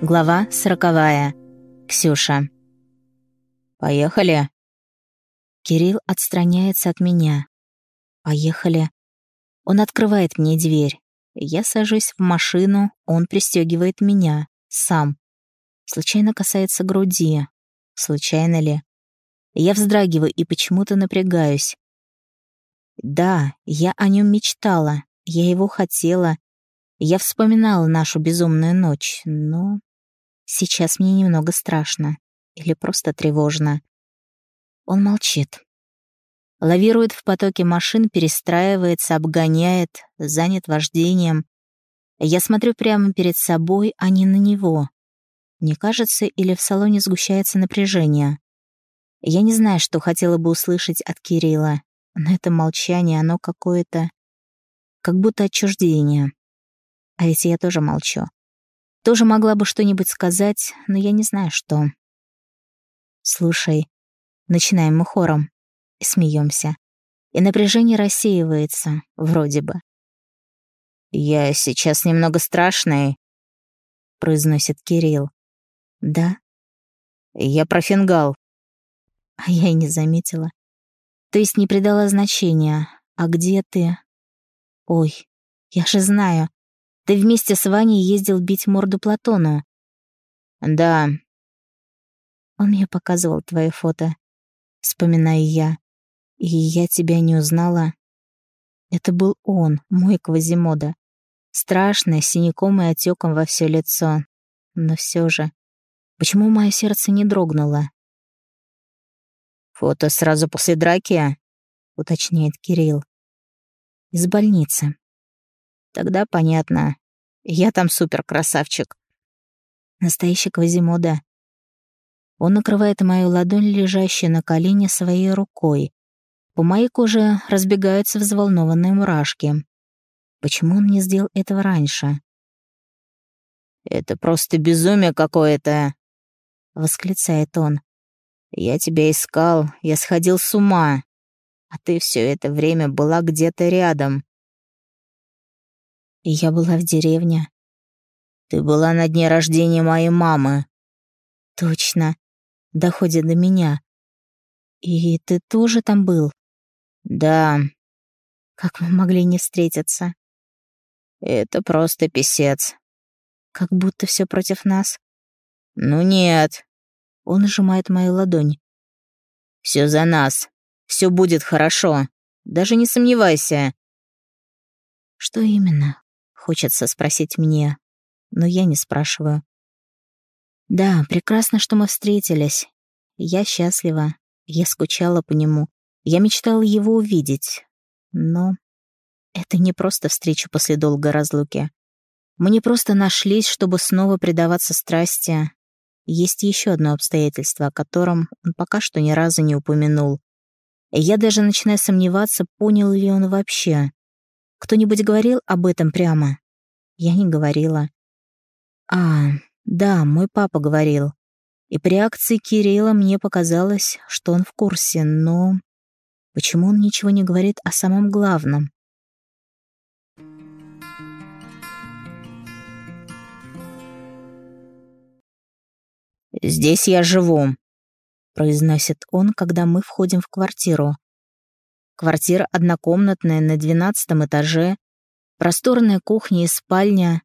Глава сороковая. Ксюша. «Поехали?» Кирилл отстраняется от меня. «Поехали». Он открывает мне дверь. Я сажусь в машину, он пристегивает меня. Сам. Случайно касается груди. Случайно ли? Я вздрагиваю и почему-то напрягаюсь. Да, я о нем мечтала. Я его хотела. Я вспоминала нашу безумную ночь, но Сейчас мне немного страшно. Или просто тревожно. Он молчит. Лавирует в потоке машин, перестраивается, обгоняет, занят вождением. Я смотрю прямо перед собой, а не на него. Мне кажется, или в салоне сгущается напряжение. Я не знаю, что хотела бы услышать от Кирилла, но это молчание, оно какое-то... как будто отчуждение. А ведь я тоже молчу. Тоже могла бы что-нибудь сказать, но я не знаю, что. «Слушай», начинаем мы хором смеемся. И напряжение рассеивается, вроде бы. «Я сейчас немного страшный», — произносит Кирилл. «Да?» «Я про фингал». А я и не заметила. То есть не придала значения. А где ты? Ой, я же знаю. Ты вместе с Ваней ездил бить морду Платону. Да. Он мне показывал твои фото. Вспоминаю я. И я тебя не узнала. Это был он, мой Квазимода. Страшный, синяком и отеком во все лицо. Но все же, почему мое сердце не дрогнуло? «Фото сразу после драки?» — уточняет Кирилл. «Из больницы», Тогда понятно. Я там супер-красавчик. Настоящий Квазимода. Он накрывает мою ладонь, лежащую на колене, своей рукой. По моей коже разбегаются взволнованные мурашки. Почему он не сделал этого раньше? «Это просто безумие какое-то!» — восклицает он. «Я тебя искал, я сходил с ума, а ты все это время была где-то рядом. Я была в деревне. Ты была на дне рождения моей мамы. Точно. Доходит до меня. И ты тоже там был? Да. Как мы могли не встретиться? Это просто писец. Как будто все против нас. Ну нет. Он сжимает мою ладонь. Все за нас. Все будет хорошо. Даже не сомневайся. Что именно? Хочется спросить мне, но я не спрашиваю. Да, прекрасно, что мы встретились. Я счастлива. Я скучала по нему. Я мечтала его увидеть. Но это не просто встреча после долгой разлуки. Мы не просто нашлись, чтобы снова предаваться страсти. Есть еще одно обстоятельство, о котором он пока что ни разу не упомянул. Я даже начинаю сомневаться, понял ли он вообще. Кто-нибудь говорил об этом прямо? Я не говорила. А, да, мой папа говорил. И при реакции Кирилла мне показалось, что он в курсе, но... Почему он ничего не говорит о самом главном? «Здесь я живу», — произносит он, когда мы входим в квартиру. Квартира однокомнатная на двенадцатом этаже, просторная кухня и спальня.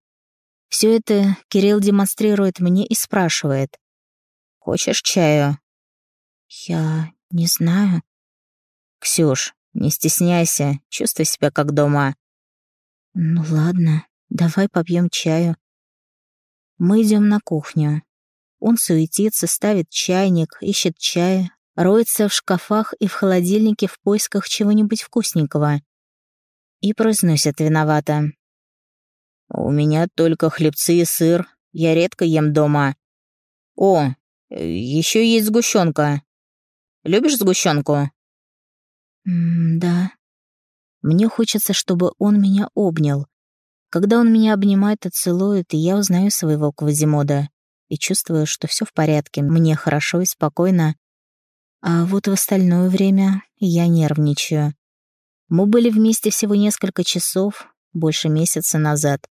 Все это Кирилл демонстрирует мне и спрашивает. «Хочешь чаю?» «Я не знаю». «Ксюш, не стесняйся, чувствуй себя как дома». «Ну ладно, давай попьем чаю». Мы идем на кухню. Он суетится, ставит чайник, ищет чай, роется в шкафах и в холодильнике в поисках чего-нибудь вкусненького. И произносит виновато. «У меня только хлебцы и сыр. Я редко ем дома. О, еще есть сгущенка. Любишь сгущенку?» «Да». Мне хочется, чтобы он меня обнял. Когда он меня обнимает и целует, я узнаю своего Квазимода и чувствую, что все в порядке, мне хорошо и спокойно, а вот в остальное время я нервничаю. Мы были вместе всего несколько часов, больше месяца назад.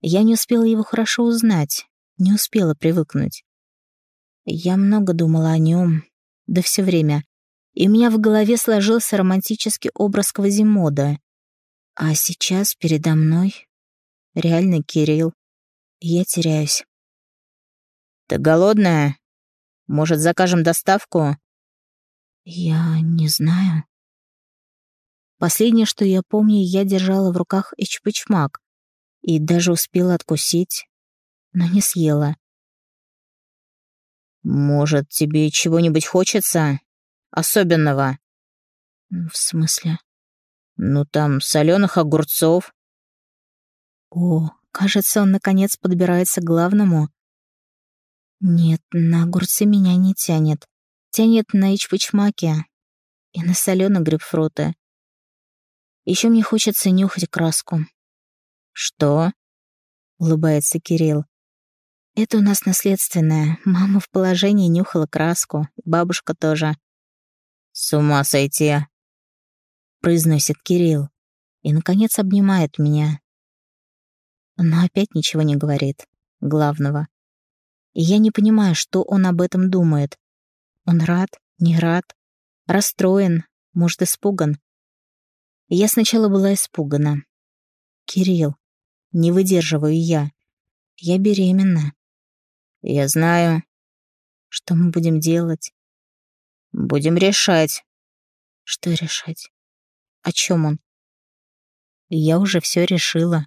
Я не успела его хорошо узнать. Не успела привыкнуть. Я много думала о нем, да все время. И у меня в голове сложился романтический образ Квазимода. А сейчас передо мной реальный Кирилл. Я теряюсь. «Ты голодная? Может, закажем доставку?» «Я не знаю». Последнее, что я помню, я держала в руках эчпычмак и даже успела откусить, но не съела. «Может, тебе чего-нибудь хочется? Особенного?» «В смысле?» «Ну, там, соленых огурцов». «О, кажется, он наконец подбирается к главному». «Нет, на огурцы меня не тянет. Тянет на ичпычмаке и на соленые грейпфруты. Еще мне хочется нюхать краску». «Что?» — улыбается Кирилл. Это у нас наследственное. Мама в положении нюхала краску, бабушка тоже. «С ума сойти!» — произносит Кирилл и, наконец, обнимает меня. Но опять ничего не говорит. Главного. И я не понимаю, что он об этом думает. Он рад, не рад, расстроен, может, испуган. Я сначала была испугана. «Кирилл, не выдерживаю я. Я беременна». «Я знаю». «Что мы будем делать?» «Будем решать». «Что решать? О чем он?» «Я уже все решила».